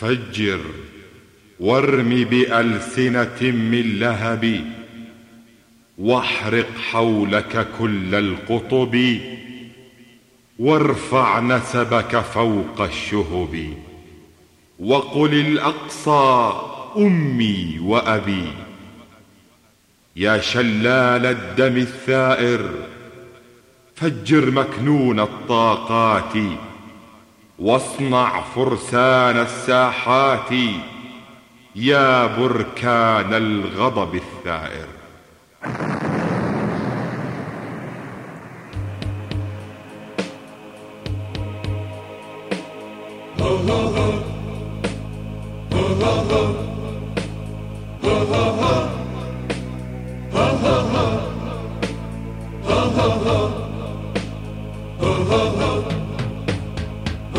فجر وارم بألسنة من لهب واحرق حولك كل القطب وارفع نسبك فوق الشهب. وقل الأقصى أمي وأبي يا شلال الدم الثائر فجر مكنون الطاقات. واصنع فرسان الساحات يا بركان الغضب الثائر.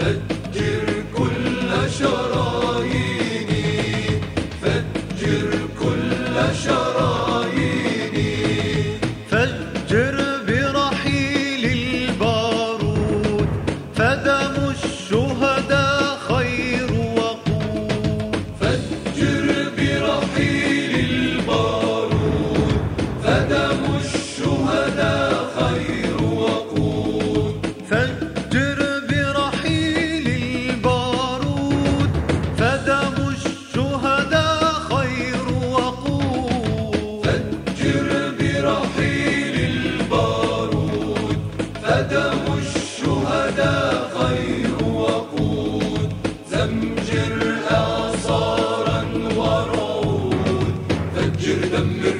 فجر كل شراييني Şehirden